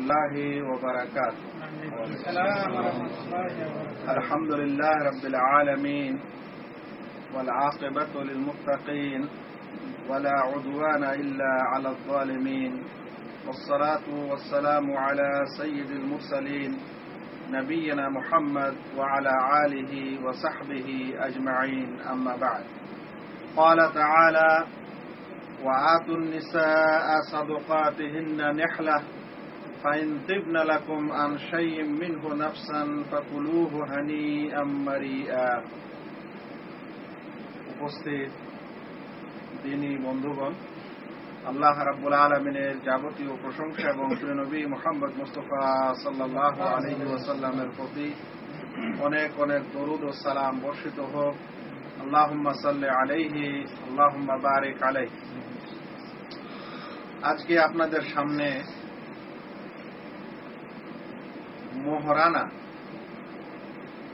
الله وبركاته. الحمد لله رب العالمين والعاقبة للمتقين ولا عدوان إلا على الظالمين والصلاة والسلام على سيد المرسلين نبينا محمد وعلى آله وصحبه أجمعين. أما بعد قال تعالى وآتوا النساء صدقاتهن نحلة فإن طبن لكم عن شيء منه نفسا فكلوه هنيئا مريئا উপস্থিত দিনী বন্ধুগণ আল্লাহ রাব্বুল আলমিনের যাবতীয় প্রশংসা এবং নবী মোহাম্মদ মুস্তফা সাল্লাহ আলহি ওয়াসাল্লামের প্রতি অনেক অনেক দরুদ ও সালাম বর্ষিত হোক আল্লাহুম্মা সাল্লি আলাইহি আল্লাহুম্মা বারিক আলাইহি আজকে আপনাদের সামনে মোহরানা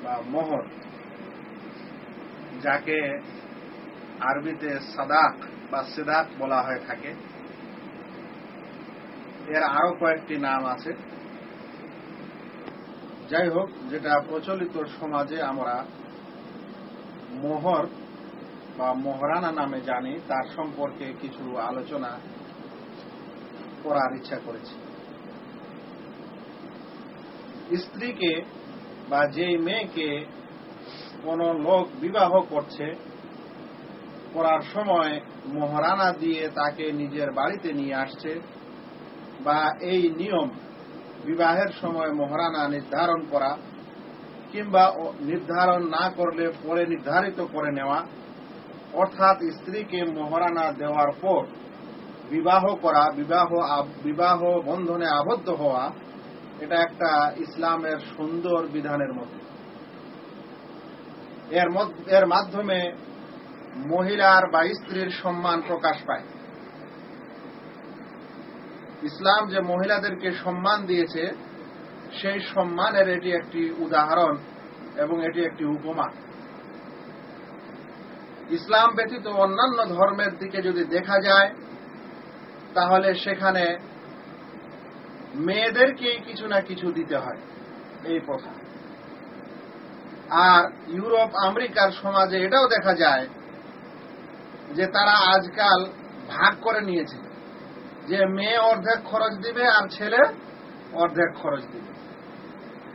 বা মোহর, যাকে আরবিতে সাদাক বা সিদাক বলা হয়ে থাকে। এর আরও কয়েকটি নাম আছে। যাই হোক যেটা প্রচলিত সমাজে আমরা মোহর বা মোহরানা নামে জানি, তার সম্পর্কে কিছু আলোচনা করার ইচ্ছা করেছি। স্ত্রীকে বা যে মেয়েকে কোন লোক বিবাহ করছে, করার সময় মোহরানা দিয়ে তাকে নিজের বাড়িতে নিয়ে আসছে বা এই নিয়ম বিবাহের সময় মোহরানা নির্ধারণ করা কিংবা নির্ধারণ না করলে পরে নির্ধারিত করে নেওয়া, অর্থাৎ স্ত্রীকে মোহরানা দেওয়ার পর বিবাহ করা, বিবাহ বিবাহ বন্ধনে আবদ্ধ হওয়া এটা একটা ইসলামের সুন্দর বিধানের মতো এর এর মাধ্যমে মহিলার বা স্ত্রীর সম্মান প্রকাশ পায়। ইসলাম যে মহিলাদেরকে সম্মান দিয়েছে, সেই সম্মানের এটি একটি উদাহরণ এবং এটি একটি উপমা। ইসলাম ব্যতীত অন্যান্য ধর্মের দিকে যদি দেখা যায়, তাহলে সেখানে মেয়েদেরকেই কিছু না কিছু দিতে হয়। এই প্রথা। আর ইউরোপ, আমেরিকার সমাজে এটাও দেখা যায় যে তারা আজকাল ভাগ করে নিয়েছে। যে মেয়ে অর্ধেক খরচ দিবে আর ছেলে অর্ধেক খরচ দিবে।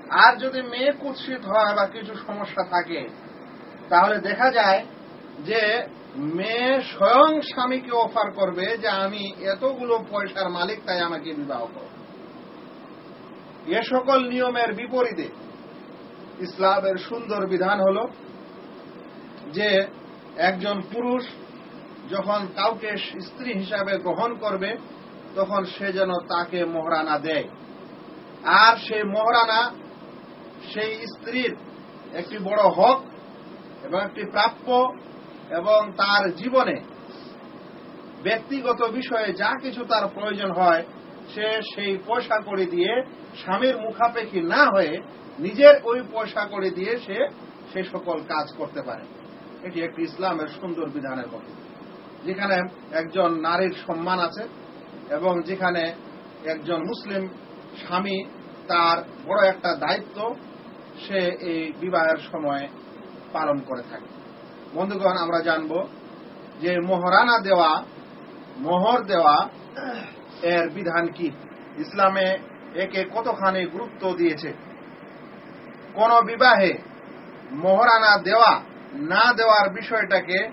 আর যদি মেয়ে কুৎসিত হয় বা কিছু সমস্যা থাকে, তাহলে দেখা যায় যে মেয়ে স্বয়ং স্বামীকে অফার করবে যে, আমি এতগুলো পয়সার মালিক, তাই আমাকে বিবাহ করো। এ সকল নিয়মের বিপরীতে ইসলামের সুন্দর বিধান হল যে একজন পুরুষ যখন কাউকে স্ত্রী হিসাবে গ্রহণ করবে, তখন সে যেন তাকে মোহরানা দেয়। আর সেই মোহরানা সেই স্ত্রীর একটি বড় হক এবং একটি প্রাপ্য এবং তার জীবনে ব্যক্তিগত বিষয়ে যা কিছু তার প্রয়োজন হয় সে সেই পয়সা করে দিয়ে স্বামীর মুখাপেক্ষী না হয়ে নিজের ওই পয়সা করে দিয়ে সে সে সকল কাজ করতে পারে। এটি একটি ইসলামের সুন্দর বিধানের মতো যেখানে একজন নারীর সম্মান আছে এবং যেখানে একজন মুসলিম স্বামী তার বড় একটা দায়িত্ব সে এই বিবাহের সময় পালন করে থাকে। বন্ধুগণ, আমরা জানব যে মোহরানা দেওয়া, মোহর দেওয়া এর বিধান কি? ইসলামে একে কতখানি গুরুত্ব দিয়েছে? কোন বিবাহে মোহরানা দেওয়া না দেওয়ার বিষয়টাকে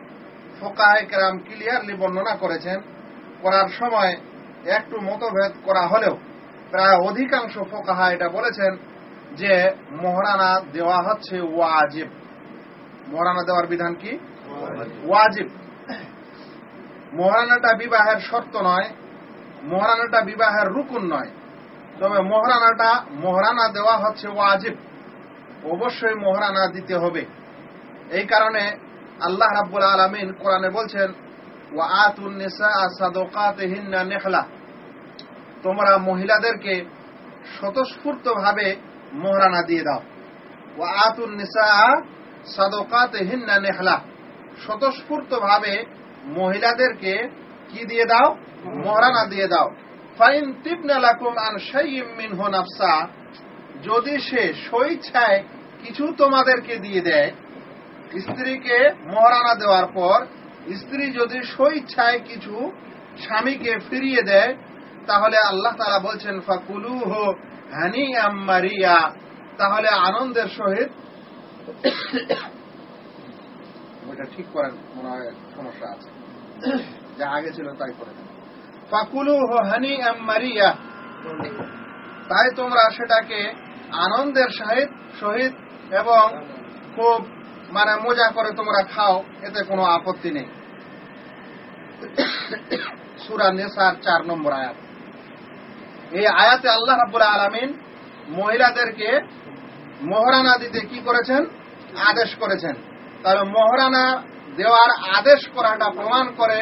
ফোকাহে কেরাম ক্লিয়ারলি বর্ণনা করেছেন। করার সময় একটু মতভেদ করা হলেও প্রায় অধিকাংশ ফোকাহা এটা বলেছেন যে মোহরানা দেওয়া হচ্ছে ওয়াজিব। মোহরানা দেওয়ার বিধান কি? ওয়াজিব। মোহরানাটা বিবাহের শর্ত নয় মোহরানাটা বিবাহের রুকুন নয়। তবে মোহরানাটা মোহরানা দেওয়া হচ্ছে ওয়াজিব। অবশ্যই মোহরানা দিতে হবে। এই কারণে আল্লাহ রাব্বুল আলমিন কোরআনে বলছেন নেখলা। তোমরা মহিলাদেরকে স্বতঃস্ফূর্ত ভাবে মোহরানা দিয়ে দাও। ও আতুন নিসা নেহলা স্বতঃস্ফূর্ত ভাবে মহিলাদেরকে কি দিয়ে দাও? মোহরানা দিয়ে দাও। ফাইন তিবনা লাকুম আন শাইইম মিনহু নাফসা। যদি সে স্বইচ্ছায় কিছু তোমাদেরকে দিয়ে দেয়, স্ত্রীকে মহারানা দেওয়ার পর, স্ত্রী যদি স্বইচ্ছায় কিছু স্বামীকে ফিরিয়ে দেয়, তাহলে আল্লাহ তারা বলছেন ফাকুলু হো হানি আম্মারিয়া তাহলে আনন্দের সহিত ওইটা ঠিক করেন মনে হয় সমস্যা আছে। যা আগে ছিল তাই করে। ফাকুলু হানি আম্মারিয়া তাই তোমরা সেটাকে আনন্দের সহিত সহিত এবং খুব মানে মজা করে তোমরা খাও, এতে কোনো আপত্তি নেই। সুরা নেসার চার নম্বর আয়াত। এই আয়াতে আল্লাহ রাব্বুল আলামিন মহিলাদেরকে মহারানা দিতে কি করেছেন? আদেশ করেছেন। তাহলে মহারানা দেওয়ার আদেশ করাটা প্রমাণ করে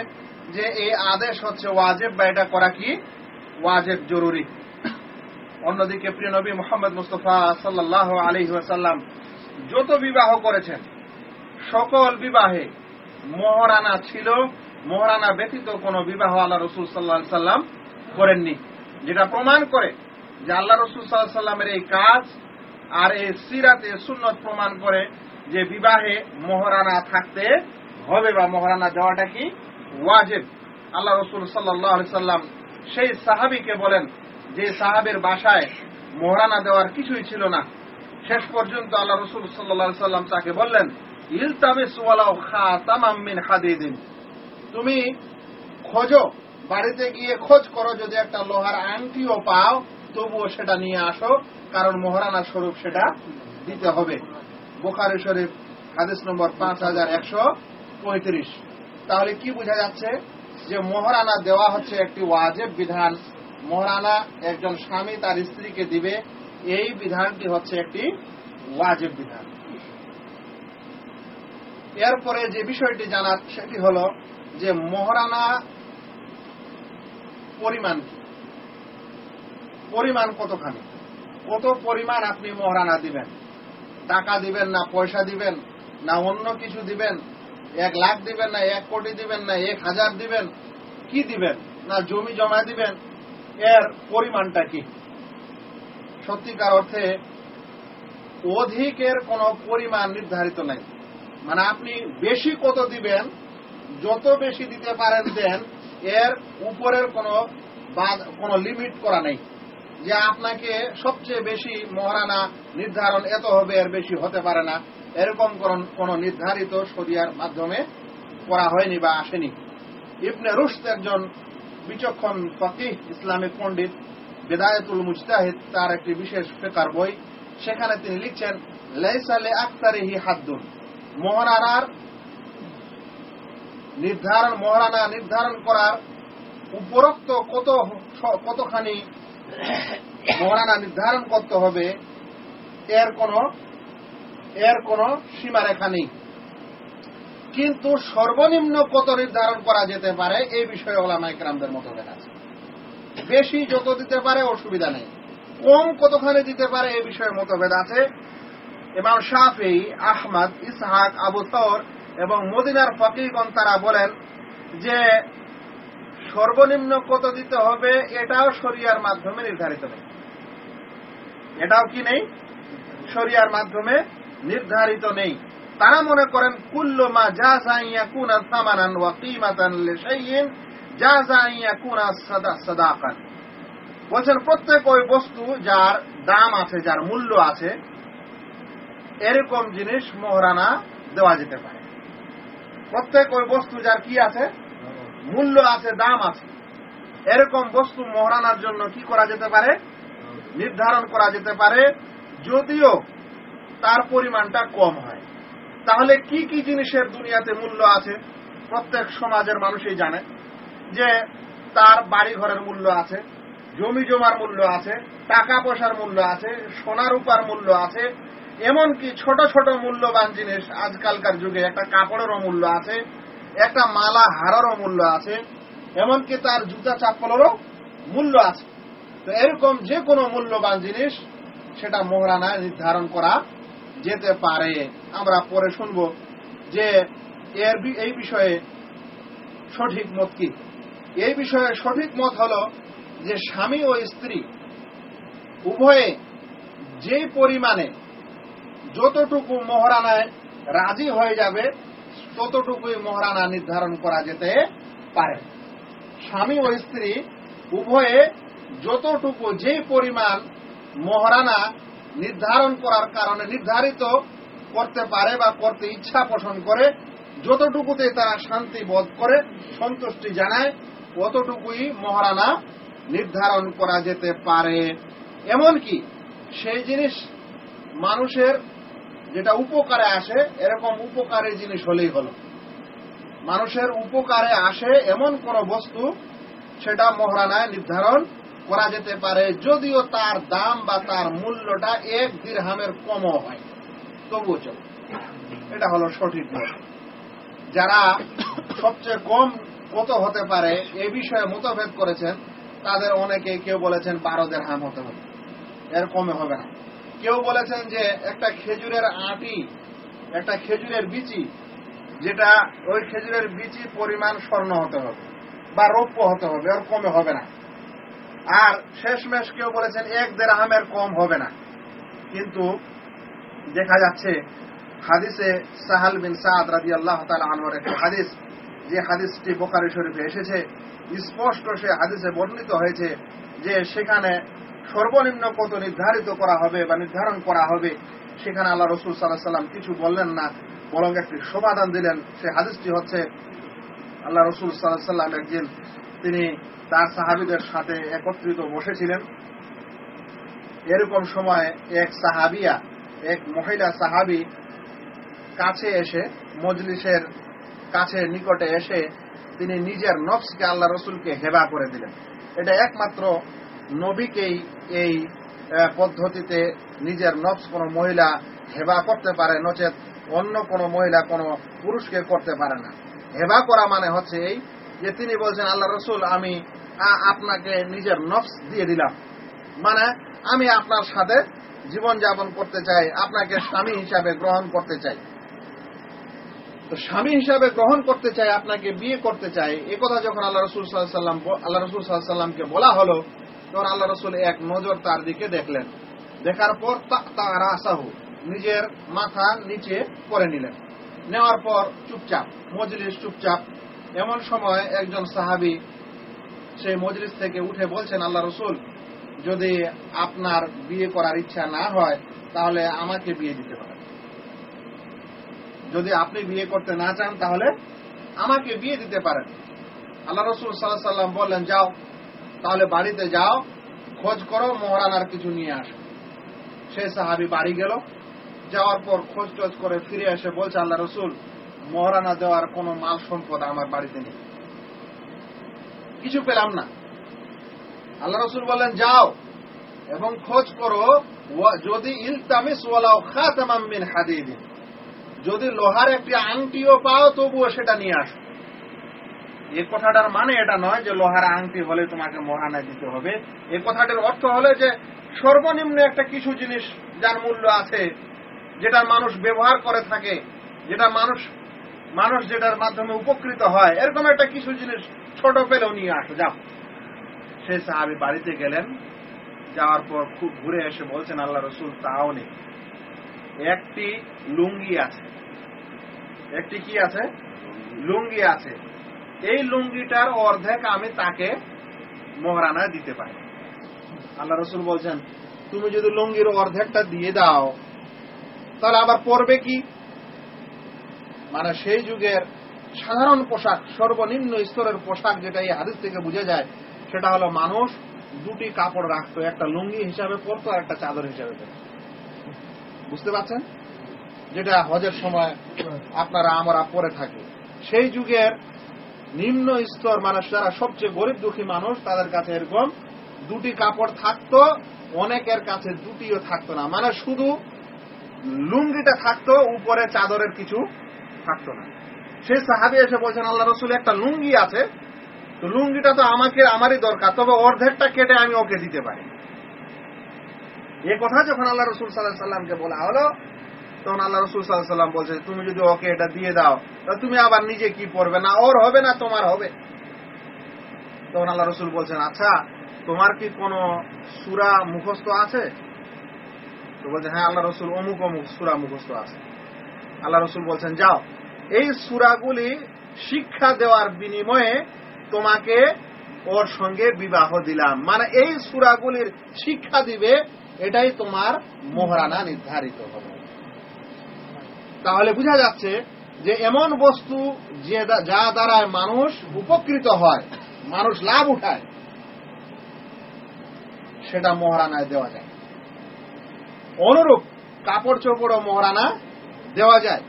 যে এই আদেশ হচ্ছে ওয়াজেব বা এটা করা কি ওয়াজেব জরুরি। অন্যদিকে প্রিয় নবী মোহাম্মদ মুস্তফা সাল্লাহ আলী ওয়াসাল্লাম যত বিবাহ করেছেন, সকল বিবাহে মহারানা ছিল, মহারানা ব্যতীত কোনো বিবাহ আল্লাহ রসুল সাল্লাহ সাল্লাম করেননি। যেটা প্রমাণ করে যে আল্লাহ রসুল সাল্লাহ সাল্লামের এই কাজ আর এই সিরাতে সুন্নত প্রমাণ করে যে বিবাহে মহারানা থাকতে হবে বা মহারানা দেওয়াটা কি ওয়াজেব। আল্লাহ রসুল সাল্লাহ সাল্লাম সেই সাহাবিকে বলেন, যে সাহাবের বাসায় মহারানা দেওয়ার কিছুই ছিল না। শেষ পর্যন্ত আল্লাহ রসুল সাল্লাহ সাল্লাম তাকে বললেন, ইলতামিস ওয়ালাউ খাতামাম মিন হাদিদিন। তুমি খোঁজো, বাড়িতে গিয়ে খোঁজ করো, যদি একটা লোহার আংটিও পাও, তবুও সেটা নিয়ে আসো, কারণ মহারানা স্বরূপ সেটা দিতে হবে। বোখারি শরীফ, হাদিস নম্বর পাঁচ হাজার একশো পঁয়ত্রিশ। তাহলে কি বোঝা যাচ্ছে যে মহারানা দেওয়া হচ্ছে একটি ওয়াজেব বিধান। মহারানা একজন স্বামী তার স্ত্রীকে দিবে, এই বিধানটি হচ্ছে একটি ওয়াজেব বিধান। এরপরে যে বিষয়টি জানার, সেটি হল যে মহারানা পরিমাণ কি? পরিমাণ কতখানি? কত পরিমাণ আপনি মহারানা দিবেন? টাকা দিবেন না পয়সা দিবেন না অন্য কিছু দিবেন? এক লাখ দিবেন না, এক কোটি দিবেন না, এক হাজার দিবেন, কি দিবেন? না, জমি জমা দিবেন? এর পরিমাণটা কি? সত্যিকার অর্থে অধিকের কোনো পরিমাণ নির্ধারিত নাই। মানে আপনি বেশি কত দিবেন, যত বেশি দিতে পারেন দেন, এর উপরের কোনো কোনো লিমিট করা নেই। যে আপনাকে সবচেয়ে বেশি মহারানা নির্ধারণ এত হবে, এর বেশি হতে পারে না। এরকম কোন- নির্ধারিত শরিয়ার মাধ্যমে করা হয়নি বা আসেনি। ইবনে রুশদ একজন বিচক্ষণ ফকিহ, ইসলামিক পণ্ডিত, বেদায়তুল মুজতাহিদ, তার একটি বিশেষ ফেকার বই। সেখানে তিনি লিখছেন লাইসালে আক্তারিহি হাদ্দুন। মহারানার নির্ধারণ মহারানা নির্ধারণ করার উপরোক্ত কত কতখানি মহারানা নির্ধারণ করতে হবে, এর কোন এর কোন সীমারেখা নেই। কিন্তু সর্বনিম্ন কত নির্ধারণ করা যেতে পারে, এই বিষয়ে ওলামাইকরামদের মতভেদ আছে। বেশি যত দিতে পারে, অসুবিধা নেই। কম কতখানি দিতে পারে, এই বিষয়ে মতভেদ আছে। এবং শাফি, আহমদ, ইসহাক, আবু তর এবং মদিনার ফকিরগণ তারা বলেন যে, সর্বনিম্ন কত দিতে হবে, এটাও শরিয়ার মাধ্যমে নির্ধারিত নেই। এটাও কি নেই? শরিয়ার মাধ্যমে নির্ধারিত নেই। তারা মনে করেন, কুল্লু মা যা জাইয়া কুনা সামানান ওয়া কিমাতান লিশাইইন যা জাইয়া কুনা সাদা, সাদাকান। বলছেন, প্রত্যেক ওই বস্তু যার দাম আছে, যার মূল্য আছে, এরকম জিনিস মোহরানা দেওয়া যেতে পারে। প্রত্যেক ওই বস্তু যার কি আছে? মূল্য আছে, দাম আছে। এরকম বস্তু মোহরানার জন্য কি করা যেতে পারে? নির্ধারণ করা যেতে পারে। যদিও তার পরিমাণটা কম হয়। তাহলে কি কি জিনিসের দুনিয়াতে মূল্য আছে? প্রত্যেক সমাজের মানুষই জানে যে তার বাড়ি ঘরের মূল্য আছে, জমি জমার মূল্য আছে, টাকা পয়সার মূল্য আছে, সোনার উপার মূল্য আছে, এমনকি ছোট ছোট মূল্যবান জিনিস আজকালকার যুগে, একটা কাপড়েরও মূল্য আছে, একটা মালা হারারও মূল্য আছে, এমনকি তার জুতা চাপ্পলেরও মূল্য আছে। তো এরকম যে কোনো মূল্যবান জিনিস সেটা মোহরানায় নির্ধারণ করা যেতে পারে। আমরা পরে শুনব যে এর এই বিষয়ে সঠিক মত কি। এই বিষয়ে সঠিক মত হল যে স্বামী ও স্ত্রী উভয়ে যে পরিমাণে যতটুকু মহারানায় রাজি হয়ে যাবে, ততটুকুই মহারানা নির্ধারণ করা যেতে পারে। স্বামী ও স্ত্রী উভয়ে যতটুকু যে পরিমাণ মহারানা নির্ধারণ করার কারণে নির্ধারিত করতে পারে বা করতে ইচ্ছা পোষণ করে, যতটুকুতে তারা শান্তি বোধ করে, সন্তুষ্টি জানায়, অতটুকুই মহারানা নির্ধারণ করা যেতে পারে। এমনকি সেই জিনিস মানুষের যেটা উপকারে আসে, এরকম উপকারের জিনিস হলেই হল। মানুষের উপকারে আসে এমন কোন বস্তু, সেটা মহারানায় নির্ধারণ করা যেতে পারে যদিও তার দাম বা তার মূল্যটা এক দিরহামের কমও হয়। তবুও চল। এটা হলো সঠিক যারা সবচেয়ে কম কত হতে পারে এ বিষয়ে মতভেদ করেছেন, তাদের অনেকে কেউ বলেছেন বারো দেড়হাম হতে হবে। এর কমে হবে না। কেউ বলেছেন যে একটা খেজুরের আটি, একটা খেজুরের বিচি, যেটা ওই খেজুরের বিচি পরিমাণ স্বর্ণ হতে হবে বা রৌপ্য হতে হবে, এর কমে হবে না। আর শেষমেশ কেউ বলেছেন এক দেড় হামের কম হবে না। কিন্তু দেখা যাচ্ছে, হাদিসে সাহাল বিন সাদ রাজি আল্লাহ আনোয়ার একটা হাদিস, যে হাদিসটি বোকারি শরীফে এসেছে। স্পষ্ট সে হাদিসে বর্ণিত হয়েছে যে সেখানে সর্বনিম্ন কত নির্ধারিত করা হবে বা নির্ধারণ করা হবে, সেখানে আল্লাহ রসুল সাল্লাহ সাল্লাম কিছু বললেন না, বরং একটি সমাধান দিলেন। সে হাদিসটি হচ্ছে আল্লাহ রসুল সাল্লাহ সাল্লাম একদিন তিনি তার সাহাবিদের সাথে একত্রিত বসেছিলেন। এরকম সময় এক সাহাবিয়া, এক মহিলা সাহাবি কাছে এসে, মজলিসের কাছে নিকটে এসে তিনি নিজের নফসকে আল্লাহ রসুলকে হেবা করে দিলেন। এটা একমাত্র নবীকেই এই পদ্ধতিতে নিজের নফস কোনো মহিলা হেবা করতে পারে, নচেত অন্য কোনো মহিলা কোনো পুরুষকে করতে পারে না। হেবা করা মানে হচ্ছে এই যে তিনি বলছেন, আল্লাহ রসুল, আমি আপনাকে নিজের নফস দিয়ে দিলাম। মানে আমি আপনার সাথে জীবন যাপন করতে চাই, আপনাকে স্বামী হিসাবে গ্রহণ করতে চাই। তো স্বামী হিসাবে গ্রহণ করতে চাই, আপনাকে বিয়ে করতে চাই। এ কথা যখন আল্লাহ রসুল সাল্লাম আল্লাহ রসুল সাল্লামকে বলা হলো, তখন আল্লাহ রসুল এক নজর তার দিকে দেখলেন। দেখার পর তার আসাহু, নিজের মাথা নিচে করে নিলেন। নেওয়ার পর চুপচাপ, মজলিস চুপচাপ এমন সময় একজন সাহাবি সেই মজলিস থেকে উঠে বলছেন, আল্লাহ রসুল, যদি আপনার বিয়ে করার ইচ্ছা না হয়, তাহলে আমাকে বিয়ে দিতে পারেন যদি আপনি বিয়ে করতে না চান, তাহলে আমাকে বিয়ে দিতে পারেন। আল্লাহ রসুল সাল্লাহ সাল্লাম বললেন, যাও, তাহলে বাড়িতে যাও, খোঁজ করো, মহারানার কিছু নিয়ে আসো। সে সাহাবি বাড়ি গেল, যাওয়ার পর খোঁজ টোজ করে ফিরে এসে বলছে, আল্লাহ রসুল মহারানা দেওয়ার কোনো মাল সম্পদ আমার বাড়িতে নেই। কিছু পেলাম না। আল্লাহ রসুল বললেন, যাও এবং খোঁজ করো যদি ইলতামিস ওয়ালাও খাতামাম মিন হাদিদিন। যদি লোহার একটি আংটিও পাও, তবুও সেটা নিয়ে আসো। এ কথাটার মানে এটা নয় যে লোহার আংটি হলে তোমাকে মহানায় দিতে হবে। এ কথাটার অর্থ হলে যে সর্বনিম্ন একটা কিছু জিনিস যার মূল্য আছে, যেটা মানুষ ব্যবহার করে থাকে, যেটা মানুষ মানুষ যেটার মাধ্যমে উপকৃত হয়, এরকম একটা কিছু জিনিস ছোট পেলেও নিয়ে আসো, যাও। সেই সাহাবি বাড়িতে গেলেন, যাওয়ার পর খুব ঘুরে এসে বলছেন, আল্লাহ রসুল, তাও নেই। একটি লুঙ্গি আছে। একটি কি আছে? লুঙ্গি আছে। এই লুঙ্গিটার অর্ধেক আমি তাকে মহারানায় দিতে পারি। আল্লাহ রসুল বলছেন, তুমি যদি লুঙ্গির অর্ধেকটা দিয়ে দাও, তাহলে আবার পরবে কি? মানে সেই যুগের সাধারণ পোশাক, সর্বনিম্ন স্তরের পোশাক যেটা এই হাদিস থেকে বুঝে যায়, সেটা হলো মানুষ দুটি কাপড় রাখতো, একটা লুঙ্গি হিসাবে পরতো আর একটা চাদর হিসাবে পরতো। বুঝতে পারছেন? যেটা হজের সময় আপনারা, আমরা পরে থাকি। সেই যুগের নিম্ন স্তর মানুষ, যারা সবচেয়ে গরিব দুঃখী মানুষ, তাদের কাছে এরকম দুটি কাপড় থাকতো, অনেকের কাছে দুটিও থাকতো না। মানে শুধু লুঙ্গিটা থাকতো, উপরে চাদরের কিছু থাকতো না। সেই সাহাবি এসে বলছেন, আল্লাহ রসুল, একটা লুঙ্গি আছে। তো লুঙ্গিটা তো আমাকে, আমারই দরকার। তবে অর্ধেকটা কেটে আমি ওকে দিতে পারি। এ কথা যখন আল্লাহ রসুল সাল্লাহ সাল্লামকে বলা হলো, তখন আল্লাহ রসুল সাল্লাহ সাল্লাম বলছে, তুমি যদি ওকে এটা দিয়ে দাও তাহলে তুমি আবার নিজে কি পড়বে না? ওর হবে না, তোমার হবে? তখন আল্লাহ রসুল বলছেন আচ্ছা তোমার কি কোনো সুরা মুখস্থ আছে? তো বলছে হ্যাঁ আল্লাহ রসুল, অমুক অমুক সুরা মুখস্থ আছে। আল্লাহ রসুল বলছেন, যাও, এই সুরাগুলি শিক্ষা দেওয়ার বিনিময়ে তোমাকে ওর সঙ্গে বিবাহ দিলাম। মানে এই সুরাগুলির শিক্ষা দিবে, এটাই তোমার মোহরানা নির্ধারিত হবে। তাহলে বোঝা যাচ্ছে যে এমন বস্তু যে যা দ্বারায় মানুষ উপকৃত হয়, মানুষ লাভ উঠায়, সেটা মহারানায় দেওয়া যায়। অনুরূপ কাপড় চোপড় ও মহারানা দেওয়া যায়।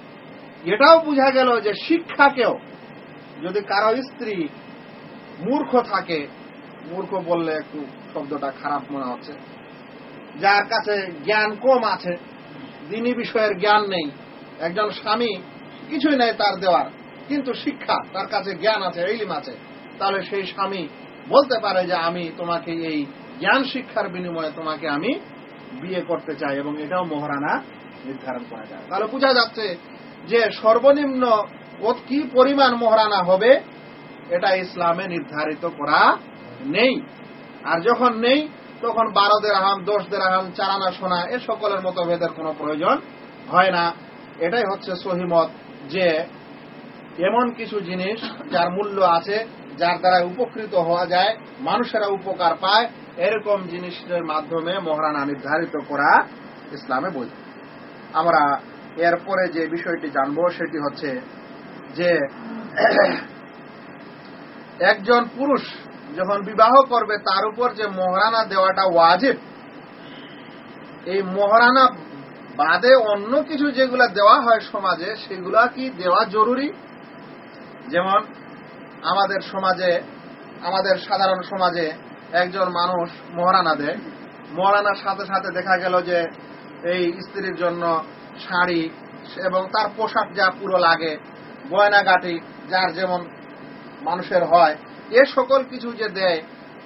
এটাও বোঝা গেল যে শিক্ষাকেও যদি কারও স্ত্রী মূর্খ থাকে, মূর্খ বললে একটু শব্দটা খারাপ মনে হচ্ছে। যার কাছে জ্ঞান কম আছে দিনী বিষয়ের জ্ঞান নেই, একজন স্বামী কিছুই নেই তার দেওয়ার, কিন্তু শিক্ষা, তার কাছে জ্ঞান আছে, ইলিম আছে, তাহলে সেই স্বামী বলতে পারে যে আমি তোমাকে এই জ্ঞান শিক্ষার বিনিময়ে তোমাকে আমি বিয়ে করতে চাই এবং এটাও মহারানা নির্ধারণ করা যায়। তাহলে বোঝা যাচ্ছে যে সর্বনিম্ন কি পরিমাণ মহারানা হবে, এটা ইসলামে নির্ধারিত করা নেই। আর যখন নেই, তখন বারো দেড়হাম দশ দেড়হাম চারানা সোনা এ সকলের মতো ভেদের কোনো প্রয়োজন হয় না। এটাই হচ্ছে সহিমত যে এমন কিছু জিনিস যার মূল্য আছে, যার দ্বারা উপকৃত হওয়া যায়, মানুষেরা উপকার পায়, এরকম জিনিসের মাধ্যমে মহারানা নির্ধারিত করা ইসলামে বৈধ। আমরা এরপরে যে বিষয়টি জানব সেটি হচ্ছে যে একজন পুরুষ যখন বিবাহ করবে, তার উপর যে মহারানা দেওয়াটা ওয়াজিব, এই মহারানা বাদে অন্য কিছু যেগুলা দেওয়া হয় সমাজে, সেগুলা কি দেওয়া জরুরি? যেমন আমাদের সমাজে, আমাদের সাধারণ সমাজে একজন মানুষ মহারানা দেয়। মহারানার সাথে সাথে দেখা গেল যে এই স্ত্রীর জন্য শাড়ি এবং তার পোশাক যা পুরো লাগে, গয়নাগাটি, যার যেমন মানুষের হয়, এ সকল কিছু যে দেয়,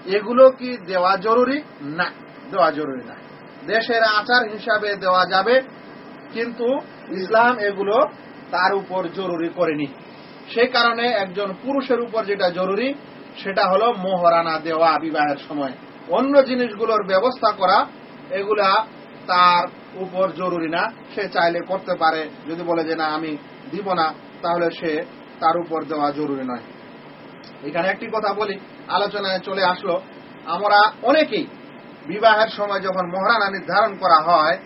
এগুলো কি দেওয়া জরুরি? না, দেওয়া জরুরি না। দেশের আচার হিসাবে দেওয়া যাবে, কিন্তু ইসলাম এগুলো তার উপর জরুরি করেনি। সেই কারণে একজন পুরুষের উপর যেটা জরুরি, সেটা হলো মোহরানা দেওয়া বিবাহের সময়। অন্য জিনিসগুলোর ব্যবস্থা করা, এগুলা তার উপর জরুরি না। সে চাইলে করতে পারে। যদি বলে যে, না, আমি দিব না, তাহলে সে তার উপর দেওয়া জরুরি নয়। এখানে একটি কথা বলি, আলোচনায় চলে আসলো। আমরা অনেকেই বিবাহের সময় যখন মহারানা নির্ধারণ করা হয়,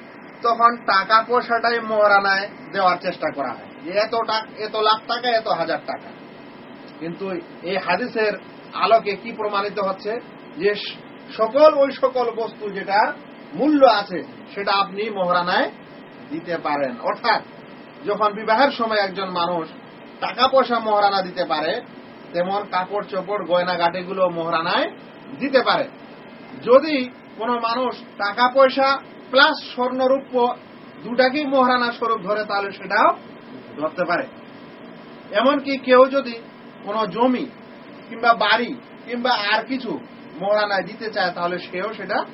তখন টাকা পয়সাটাই মহারানায় দেওয়ার চেষ্টা করা হয়। এত টাকা এত লাখ টাকা, এত হাজার টাকা। কিন্তু এই হাদিসের আলোকে কি প্রমাণিত হচ্ছে? যে, সকল ওই সকল বস্তু যেটার মূল্য আছে, সেটা আপনি মহারানায় দিতে পারেন। অর্থাৎ, যখন বিবাহের সময় একজন মানুষ টাকা পয়সা মহারানা দিতে পারে, তেমন কাপড় চোপড় গয়না গাটিগুলো মহারানায় দিতে পারে। যদি কোনো মানুষ টাকা পয়সা প্লাস স্বর্ণরূপ্য দুটাকেই মহারানা স্বরূপ ধরে, তাহলে সেটাও ধরতে পারে। এমনকি কেউ যদি কোনো জমি কিংবা বাড়ি কিংবা আর কিছু মহারানায় দিতে চায়, তাহলে সেও সেটা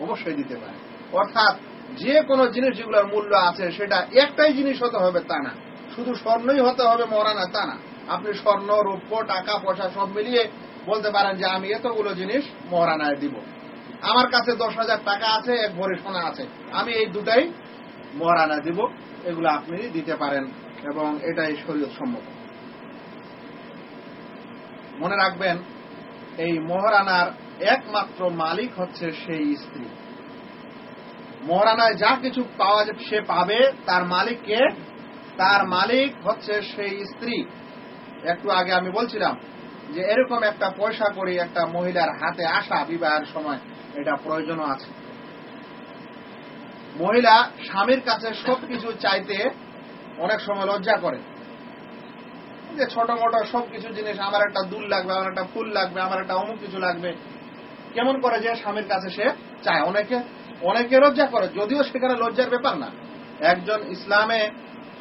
অবশ্যই দিতে পারে। অর্থাৎ যে কোনো জিনিস যেগুলোর মূল্য আছে, সেটা একটাই জিনিস হতে হবে তা না। শুধু স্বর্ণই হতে হবে মহারানা তা না। আপনি স্বর্ণ, রৌপ্য, টাকা, পয়সা সব মিলিয়ে বলতে পারেন যে আমি এতগুলো জিনিস মহারানায় দিব। আমার কাছে দশ হাজার টাকা আছে, এক ভরি সোনা আছে। আমি এই দুটাই মহারানা দিব। এগুলো আপনি দিতে পারেন এবং এটাই শরীয়ত সম্মত। মনে রাখবেন, এই মহারানার একমাত্র মালিক হচ্ছে সেই স্ত্রী। মহারানায় যা কিছু পাওয়া যাবে সে পাবে, তার মালিককে, তার মালিক হচ্ছে সেই স্ত্রী। একটু আগে আমি বলছিলাম যে এরকম একটা পয়সা করি একটা মহিলার হাতে আসা বিবাহের সময় এটা প্রয়োজনও আছে। মহিলা স্বামীর কাছে সবকিছু চাইতে অনেক সময় লজ্জা করে। যে ছোট মোটো সবকিছু জিনিস, আমার একটা দুল লাগবে, আমার একটা ফুল লাগবে, আমার একটা অমুক কিছু লাগবে কেমন করে যে স্বামীর কাছে সে চায়? অনেকে অনেকে লজ্জা করে, যদিও সেখানে লজ্জার ব্যাপার না। একজন ইসলামে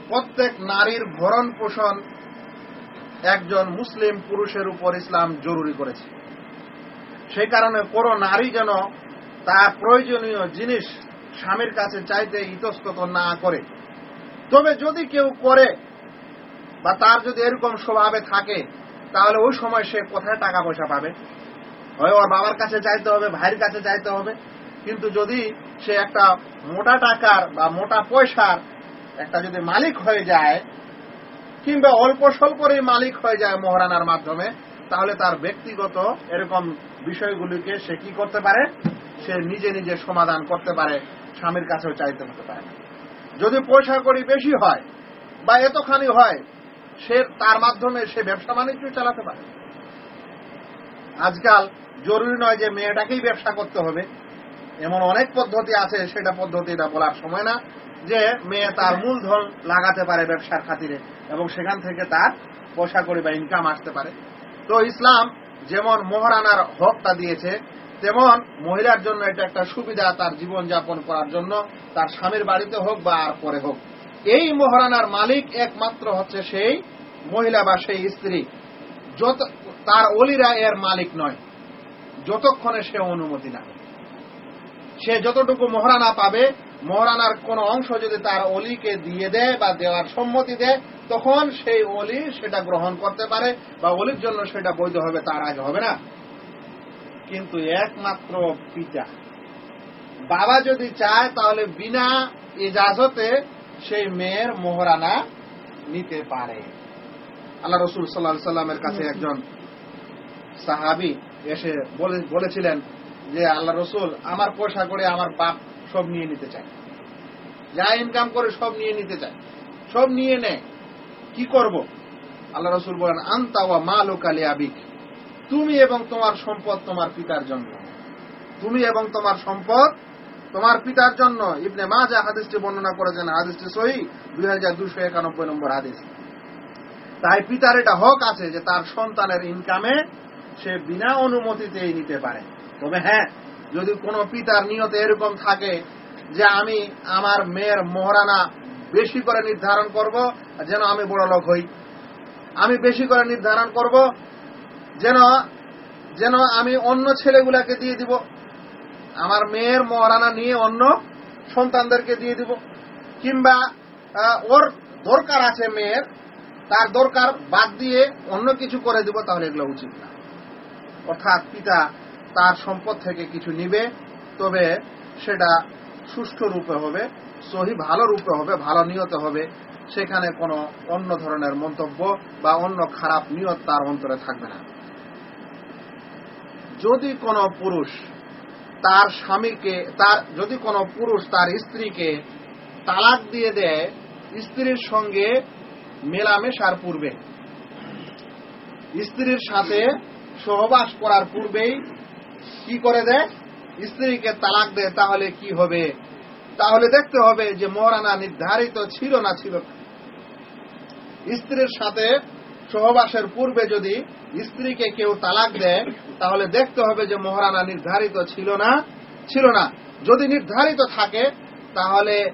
প্রত্যেক নারীর ভরণ পোষণ একজন মুসলিম পুরুষের উপর ইসলাম জরুরি করেছে। সেই কারণে কোন নারী যেন তার প্রয়োজনীয় জিনিস স্বামীর কাছে চাইতে ইতস্তত না করে। তবে যদি কেউ করে বা তার যদি এরকম স্বভাবে থাকে, তাহলে ওই সময় সে কোথায় টাকা পয়সা পাবে? হয় ওর বাবার কাছে চাইতে হবে, ভাইয়ের কাছে চাইতে হবে। কিন্তু যদি সে একটা মোটা টাকার বা মোটা পয়সার একটা যদি মালিক হয়ে যায়, কিংবা অল্প স্বল্পরই মালিক হয়ে যায় মহারানার মাধ্যমে, তাহলে তার ব্যক্তিগত এরকম বিষয়গুলিকে সে কি করতে পারে? সে নিজে নিজে সমাধান করতে পারে, স্বামীর কাছেও চাইতে হতে পারে। যদি পয়সা করি বেশি হয়, বা এতখানি হয়, সে তার মাধ্যমে সে ব্যবসা বাণিজ্য চালাতে পারে। আজকাল জরুরি নয় যে মেয়েটাকেই ব্যবসা করতে হবে। এমন অনেক পদ্ধতি আছে, সেটা পদ্ধতিটা বলার সময় না, যে মেয়ে তার মূলধন লাগাতে পারে ব্যবসার খাতিরে এবং সেখান থেকে তার পয়সা করে বা ইনকাম আসতে পারে। তো ইসলাম যেমন মহারানার হকটা দিয়েছে, তেমন মহিলার জন্য এটা একটা সুবিধা তার জীবন যাপন করার জন্য, তার স্বামীর বাড়িতে হোক বা আর পরে হোক। এই মহারানার মালিক একমাত্র হচ্ছে সেই মহিলা বা সেই স্ত্রী, যত তার অলিরা এর মালিক নয়। যতক্ষণে সে অনুমতি না সে যতটুকু মহারানা পাবে, মহারানার কোন অংশ যদি তার অলিকে দিয়ে দেয় বা দেওয়ার সম্মতি দেয়, তখন সেই অলি সেটা গ্রহণ করতে পারে বা অলির জন্য সেটা বৈধ হবে তার আগে হবে না। কিন্তু একমাত্র পিতা। বাবা যদি চায়, তাহলে বিনা ইজাজতে সেই মেয়ের মোহরানা নিতে পারে। আল্লাহ রসুল সাল্লাহ সাল্লামের কাছে একজন সাহাবি এসে বলেছিলেন যে আল্লাহ রসুল আমার পয়সা করে আমার বাপ সব নিয়ে নিতে চায়। যা ইনকাম করে সব নিয়ে নিতে চায়। সব নিয়ে নেয় কি করব? আল্লাহ রসুল বলেন, আন্তা ওয়া মা লোকালি আবিক। তুমি এবং তোমার সম্পদ তোমার পিতার জন্য। তুমি এবং তোমার সম্পদ তোমার পিতার জন্য। ইবনে মাজা হাদিসটি বর্ণনা করেছেন। হাদিসটি সহি, দুই হাজার দুশো একানব্বই নম্বর হাদিস। তাই পিতার এটা হক আছে যে তার সন্তানের ইনকামে সে বিনা অনুমতিতেই নিতে পারে। তবে হ্যাঁ যদি কোনো পিতার নিয়তে এরকম থাকে যে আমি আমার মেয়ের মোহরানা বেশি করে নির্ধারণ করব, যেন আমি বড় লোক হই। আমি বেশি করে নির্ধারণ করব, যেন যেন আমি অন্য ছেলেগুলাকে দিয়ে দিব। আমার মেয়ের মহারানা নিয়ে অন্য সন্তানদেরকে দিয়ে দিব। কিংবা ওর দরকার আছে মেয়ের, তার দরকার বাদ দিয়ে অন্য কিছু করে দিব, তাহলে এগুলো উচিত না। অর্থাৎ পিতা তার সম্পদ থেকে কিছু নিবে, তবে সেটা সুষ্ঠু রূপে হবে, সহি ভালো রূপে হবে, ভালো নিয়তে হবে, সেখানে কোনো অন্য ধরনের মন্তব্য বা অন্য খারাপ নিয়ত তার অন্তরে থাকবে না। যদি কোনো পুরুষ তার স্বামীকে, তার, যদি কোনো পুরুষ তার স্ত্রীকে তালাক দিয়ে দেয়, স্ত্রীর সঙ্গে মেলামেশার পূর্বে, স্ত্রীর সাথে সহবাস করার পূর্বেই কি করে দেয়? স্ত্রীকে তালাক দেয়, তাহলে কি হবে? তাহলে দেখতে হবে যে মহারানা নির্ধারিত ছিল না ছিল। স্ত্রীর সাথে সহবাসের পূর্বে যদি স্ত্রীকে কেউ তালাক দেয়, তাহলে দেখতে হবে যে মহারানা নির্ধারিত ছিল না ছিল না। যদি নির্ধারিত থাকে, তাহলে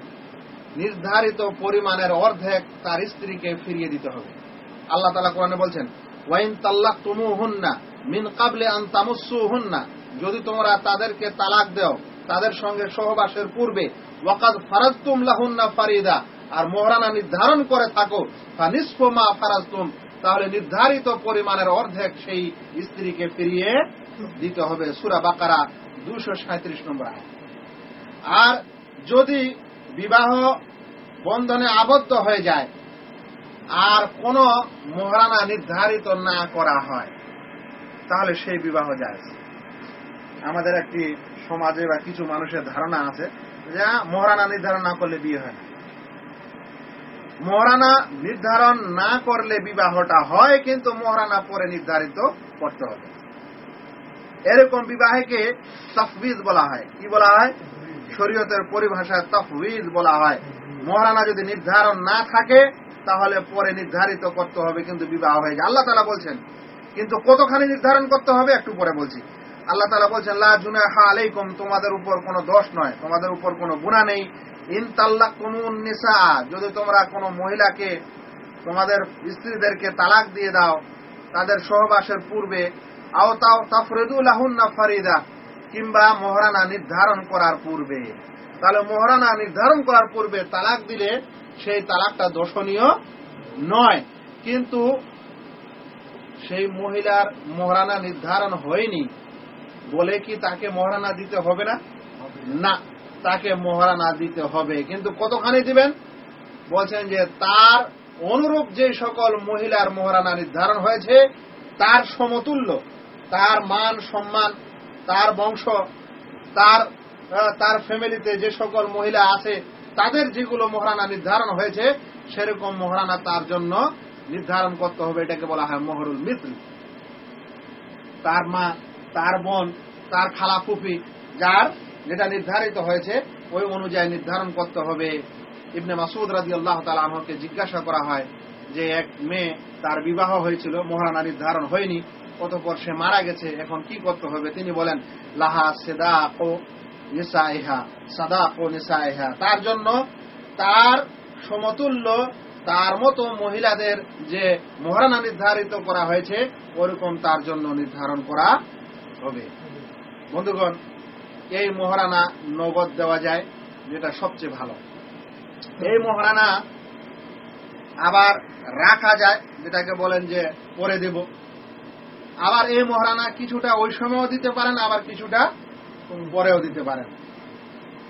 নির্ধারিত পরিমাণের অর্ধেক তার স্ত্রীকে ফিরিয়ে দিতে হবে। আল্লাহ তালা কোরআনে বলছেন, ওয়াইন তাল্লাক তুমু হুন্না মিন কাবলে আন তামুসু হুন্না যদি তোমরা তাদেরকে তালাক দেও, তাদের সঙ্গে সহবাসের পূর্বে, ওয়াকাদ ফারাজতুম লাহুন্না ফারিদা, আর মোহরানা নির্ধারণ করে থাকো, ফানিসফ মা ফারাজতুম, তাহলে নির্ধারিত পরিমাণের অর্ধেক সেই স্ত্রীকে ফিরিয়ে দিতে হবে সুরা বাকারা দুশো সাঁত্রিশ নম্বর। আর যদি বিবাহ বন্ধনে আবদ্ধ হয়ে যায়, আর কোন মহারানা নির্ধারিত না করা হয় তাহলে সেই বিবাহ যায়। আমাদের একটি সমাজে বা কিছু মানুষের ধারণা আছে যে মহারানা নির্ধারণ না করলে বিয়ে হয় না। মহারানা নির্ধারণ না করলে বিবাহটা হয়, কিন্তু মহারানা পরে নির্ধারিত করতে হবে। এরকম বিবাহকে তফবিজ বলা হয়। কি বলা হয়? শরীয়তের পরিভাষায় তফবিজ বলা হয়। মহারানা যদি নির্ধারণ না থাকে, তাহলে পরে নির্ধারিত করতে হবে, কিন্তু বিবাহ হয়ে যায়। আল্লাহ তালা বলছেন কিন্তু কতখানি নির্ধারণ করতে হবে একটু পরে বলছি। আল্লাহ তালা বলছেন, লা জুনাহা আলাইকুম, তোমাদের উপর কোনো দোষ নয়, তোমাদের উপর কোনো গুণা নেই। ইন তাল্লাক নিসা যদি তোমরা কোনো মহিলাকে, তোমাদের স্ত্রীদেরকে তালাক দিয়ে দাও, তাদের সহবাসের পূর্বে, আও তাও তাফরিদুল আহুন্না ফারিদা, কিংবা মহারানা নির্ধারণ করার পূর্বে। তাহলে মহারানা নির্ধারণ করার পূর্বে তালাক দিলে সেই তালাকটা দর্শনীয় নয়। কিন্তু সেই মহিলার মহারানা নির্ধারণ হয়নি বলে কি তাকে মহারানা দিতে হবে না? না, তাকে মহারানা দিতে হবে। কিন্তু কতখানি দিবেন? বলছেন যে তার অনুরূপ যে সকল মহিলার মহারানা নির্ধারণ হয়েছে, তার সমতুল্য, তার মান সম্মান, তার বংশ, তার তার ফ্যামিলিতে যে সকল মহিলা আছে, তাদের যেগুলো মহারানা নির্ধারণ হয়েছে, সেরকম মহারানা তার জন্য নির্ধারণ করতে হবে, এটাকে বলা হয় মহরুল মিত্র তার মা, তার বোন, তার খালা ফুফি, যার যেটা নির্ধারিত হয়েছে, ওই অনুযায়ী নির্ধারণ করতে হবে। ইবনে মাসুদ রাজি আল্লাহ তালাহকে জিজ্ঞাসা করা হয় যে, এক মেয়ে তার বিবাহ হয়েছিল, মহারানা নির্ধারণ হয়নি, অতপর সে মারা গেছে, এখন কি করতে হবে? তিনি বলেন, লাহা সেদা ও নিসা ইহা সাদা ও নিসা ইহা তার জন্য তার সমতুল্য তার মতো মহিলাদের যে মহারানা নির্ধারিত করা হয়েছে, ওরকম তার জন্য নির্ধারণ করা হবে। বন্ধুগণ, এই মহারানা নগদ দেওয়া যায়, যেটা সবচেয়ে ভালো। এই মহারানা আবার রাখা যায়, যেটাকে বলেন যে পরে দেব। আবার এই মহারানা কিছুটা ওই সময়ও দিতে পারেন, আবার কিছুটা পরেও দিতে পারেন।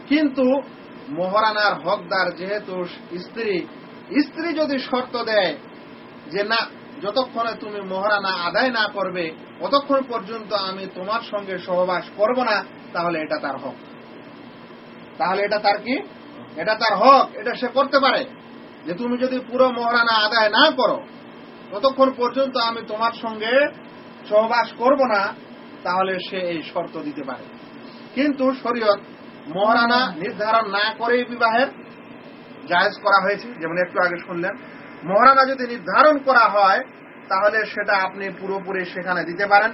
কিন্তু মহারানার হকদার যেহেতু স্ত্রী স্ত্রী যদি শর্ত দেয় যে না, যতক্ষণে তুমি মহারানা আদায় না করবে, ততক্ষণ পর্যন্ত আমি তোমার সঙ্গে সহবাস করব না, তাহলে এটা তার হক। তাহলে এটা তার কি? এটা তার হক, এটা সে করতে পারে। যে তুমি যদি পুরো মহারানা আদায় না করো, ততক্ষণ পর্যন্ত আমি তোমার সঙ্গে সহবাস করব না, তাহলে সে এই শর্ত দিতে পারে। কিন্তু শরীয়ত মহারানা নির্ধারণ না করেই বিবাহের জায়েজ করা হয়েছে, যেমন একটু আগে শুনলেন। মহারানা যদি নির্ধারণ করা হয়, তাহলে সেটা আপনি পুরোপুরি সেখানে দিতে পারেন,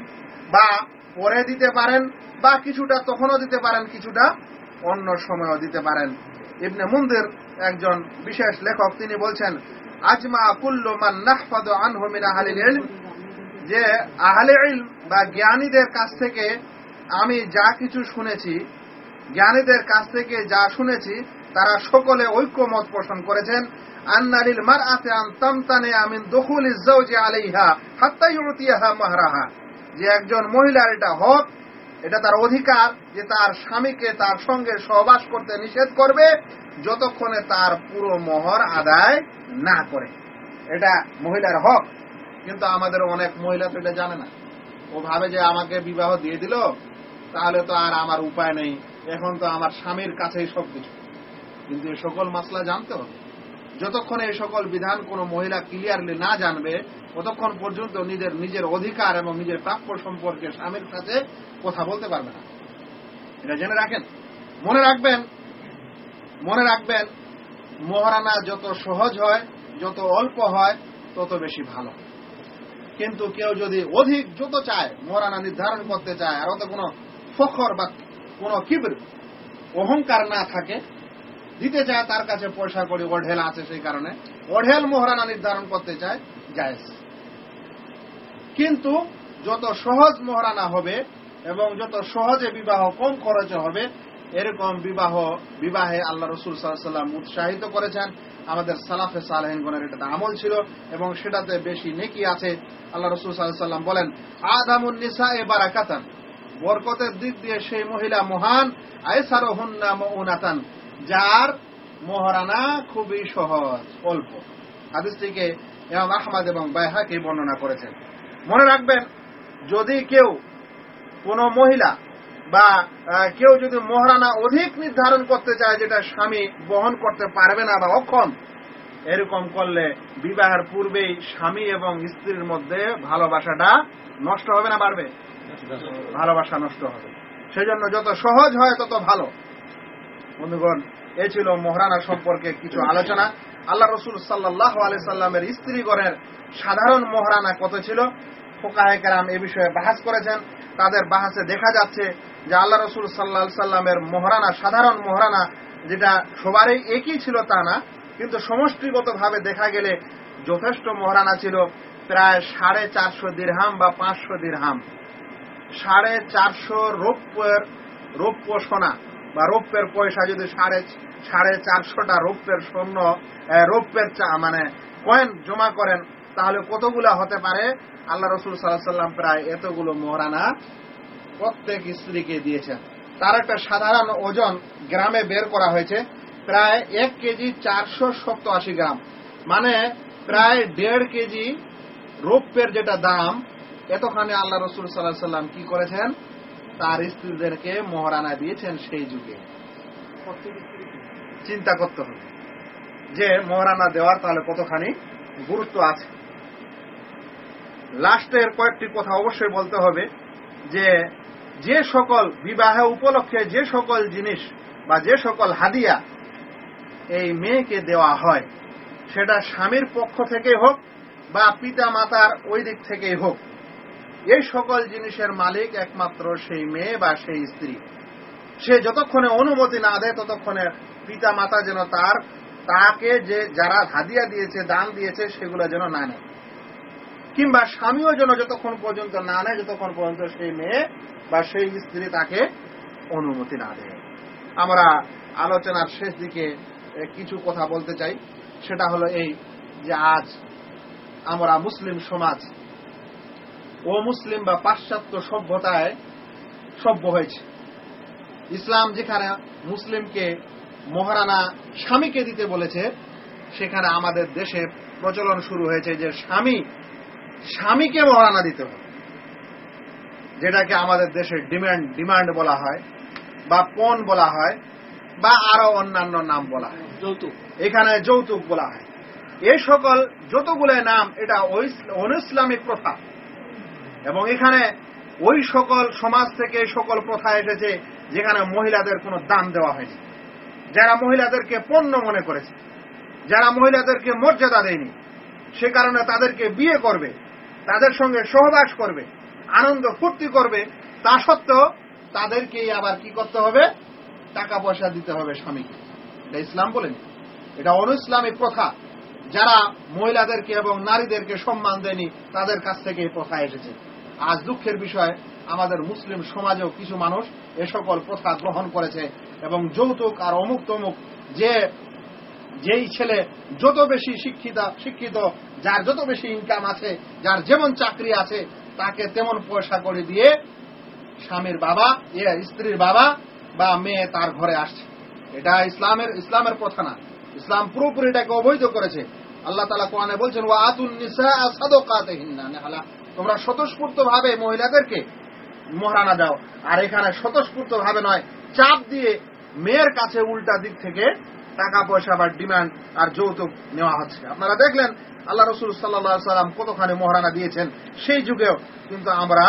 বা পরে দিতে পারেন, বা কিছুটা তখনও দিতে পারেন, কিছুটা অন্য সময়ও দিতে পারেন। ইবনে মুন্দির একজন বিশেষ লেখক, তিনি বলছেন, আজমা কুল্লু মান নাহফাদু আনহু মিন যে আহলে বা জ্ঞানীদের কাছ থেকে আমি যা কিছু শুনেছি, জ্ঞানীদের কাছ থেকে যা শুনেছি তারা সকলে ঐক্যমত পোষণ করেছেন। আন্নালিল মার আতে আন্তামতানে আমিন দখুল ইজ্জাউজি আলাইহা হাত্তা ইউতিয়াহা মাহরাহা। যে একজন মহিলার এটা হক, এটা তার অধিকার, যে তার স্বামীকে তার সঙ্গে সহবাস করতে নিষেধ করবে, যতক্ষণে তার পুরো মোহর আদায় না করে। এটা মহিলার হক, কিন্তু আমাদের অনেক মহিলা তো এটা জানে না। ও ভাবে যে আমাকে বিবাহ দিয়ে দিল, তাহলে তো আর আমার উপায় নেই। এখন তো আমার স্বামীর কাছেই সবকিছু। কিন্তু এই সকল মাসলা জানতে হবে। যতক্ষণ এই সকল বিধান কোনো মহিলা ক্লিয়ারলি না জানবে, ততক্ষণ পর্যন্ত নিজের নিজের অধিকার এবং নিজের প্রাপ্য সম্পর্কে স্বামীর সাথে কথা বলতে পারবে না। এটা জেনে রাখেন। মনে রাখবেন মনে রাখবেন, মহারানা যত সহজ হয়, যত অল্প হয়, তত বেশি ভালো। কিন্তু কেউ যদি অধিক যত চায়, মহারানা নির্ধারণ করতে চায়, আর ওতে কোনো ফখর বা কোনো কিবর, অহংকার না থাকে দিতে চায়, তার কাছে পয়সা করি অঢেল আছে সেই কারণে। অঢেল মহারানা নির্ধারণ করতে চায় জায়েজ। কিন্তু যত সহজ মহারানা হবে এবং যত সহজে বিবাহ কম খরচে হবে, এরকম বিবাহ, বিবাহে আল্লাহ রসুল সাল্লাম উৎসাহিত করেছেন। আমাদের সালাফে সালেহিনগণের এটা আমল ছিল এবং সেটাতে বেশি নেকি আছে। আল্লাহ রসুল সাল্লাম বলেন, আদামুন নিসা এ বারাকাতান। বরকতের দিক দিয়ে সেই মহিলা মহান আয়সার হুন্না মৌনাতান যার মহারানা খুবই সহজ, অল্প। হাদিসটিকে ইমাম আহমদ এবং বাইহাকে বর্ণনা করেছেন। মনে রাখবেন, যদি কেউ কোন মহিলা বা কেউ যদি মহারানা অধিক নির্ধারণ করতে চায় যেটা স্বামী বহন করতে পারবে না বা অক্ষম, এরকম করলে বিবাহের পূর্বেই স্বামী এবং স্ত্রীর মধ্যে ভালোবাসাটা নষ্ট হবে না, বাড়বে? ভালোবাসা নষ্ট হবে। সেজন্য যত সহজ হয় তত ভালো। বন্ধুগণ, এ ছিল মহারানা সম্পর্কে কিছু আলোচনা। আল্লাহ রসুল সাল্লাহ আলি সাল্লামের স্ত্রীগণের সাধারণ মহারানা কত ছিল? ফোকাহেকেরাম এ বিষয়ে বাহাস করেছেন। তাদের বাহাসে দেখা যাচ্ছে যে আল্লাহ রসুল সাল্লাহ সাল্লামের মহারানা, সাধারণ মহারানা যেটা সবারই একই ছিল তা না, কিন্তু সমষ্টিগতভাবে দেখা গেলে যথেষ্ট মহারানা ছিল প্রায় সাড়ে চারশো দিরহাম বা পাঁচশো দিরহাম। সাড়ে চারশো রৌপ্যের রৌপ্য সোনা। বা রৌপ্যের পয়সা যদি সাড়ে সাড়ে চারশোটা রৌপ্যের স্বর্ণ রৌপ্যের মানে কয়েন জমা করেন, তাহলে কতগুলা হতে পারে? আল্লাহ রসুল সাল্লাম প্রায় এতগুলো মহারানা প্রত্যেক স্ত্রীকে দিয়েছেন। তার একটা সাধারণ ওজন গ্রামে বের করা হয়েছে, প্রায় এক কেজি চারশো সপ্তাশি গ্রাম। মানে প্রায় দেড় কেজি রৌপ্যের যেটা দাম, এতখানি আল্লাহ রসুল সাল্লাহ সাল্লাম কি করেছেন? তার স্ত্রীদেরকে মহারানা দিয়েছেন সেই যুগে। চিন্তা করতে হবে। যে মহারানা দেওয়ার তাহলে কতখানি গুরুত্ব আছে। লাস্টের কয়েকটি কথা অবশ্যই বলতে হবে যে যে সকল বিবাহ উপলক্ষে যে সকল জিনিস বা যে সকল হাদিয়া এই মেয়েকে দেওয়া হয়, সেটা স্বামীর পক্ষ থেকে হোক বা পিতা মাতার ওই দিক থেকেই হোক এই সকল জিনিসের মালিক একমাত্র সেই মেয়ে বা সেই স্ত্রী। সে যতক্ষণে অনুমতি না দেয়, ততক্ষণে পিতা মাতা যেন তার, তাকে যে যারা হাদিয়া দিয়েছে, দান দিয়েছে, সেগুলো যেন না নেয়। কিংবা স্বামীও যেন যতক্ষণ পর্যন্ত না নেয়, যতক্ষণ পর্যন্ত সেই মেয়ে বা সেই স্ত্রী তাকে অনুমতি না দেয়। আমরা আলোচনার শেষ দিকে কিছু কথা বলতে চাই। সেটা হলো এই যে আজ আমরা মুসলিম সমাজ ও মুসলিম বা পাশ্চাত্য সভ্যতায় সভ্য হয়েছে। ইসলাম যেখানে মুসলিমকে মহারানা স্বামীকে দিতে বলেছে সেখানে আমাদের দেশে প্রচলন শুরু হয়েছে যে স্বামী স্বামীকে মহারানা দিতে হবে যেটাকে আমাদের দেশে ডিমান্ড ডিমান্ড বলা হয় বা পণ বলা হয় বা আরও অন্যান্য নাম বলা হয়। যৌতুক। এখানে যৌতুক বলা হয়। এই সকল যতগুলো নাম এটা অনুইসলামিক প্রথা। এবং এখানে ওই সকল সমাজ থেকে সকল প্রথা এসেছে যেখানে মহিলাদের কোনো দাম দেওয়া হয়নি। যারা মহিলাদেরকে পণ্য মনে করেছে, যারা মহিলাদেরকে মর্যাদা দেয়নি, সে কারণে তাদেরকে বিয়ে করবে, তাদের সঙ্গে সহবাস করবে, আনন্দ ফুর্তি করবে, তা সত্ত্বেও তাদেরকেই আবার কি করতে হবে? টাকা পয়সা দিতে হবে স্বামীকে। এটা ইসলাম বলেন। এটা অনু ইসলামিক প্রথা। যারা মহিলাদেরকে এবং নারীদেরকে সম্মান দেয়নি, তাদের কাছ থেকে এই প্রথা এসেছে। আজ দুঃখের বিষয়, আমাদের মুসলিম সমাজেও কিছু মানুষ এ সকল প্রথা গ্রহণ করেছে এবং যৌতুক আর অমুক তমুক যে, যেই ছেলে যত বেশি শিক্ষিত শিক্ষিত, যার যত বেশি ইনকাম আছে, যার যেমন চাকরি আছে, তাকে তেমন পয়সা করে দিয়ে স্বামীর বাবা ইয়ে স্ত্রীর বাবা বা মেয়ে তার ঘরে আসছে। এটা ইসলামের ইসলামের কথা না। ইসলাম পুরোপুরি এটাকে অবৈধ করেছে। আল্লাহ তালা কোয়ানে বলছেন ও আতুন নিসা সাদকাতিহিন্না নেহালা তোমরা স্বতঃস্ফূর্ত ভাবে মহিলাদেরকে মহারানা দাও। আর এখানে স্বতঃস্ফূর্ত ভাবে নয়, চাপ দিয়ে মেয়ের কাছে উল্টা দিক থেকে টাকা, পয়সা বা ডিমান্ড আর যৌতুক নেওয়া হচ্ছে। আপনারা দেখলেন, আল্লাহ রসুল সাল্লা সাল্লাম কতখানি মহারানা দিয়েছেন সেই যুগেও কিন্তু আমরা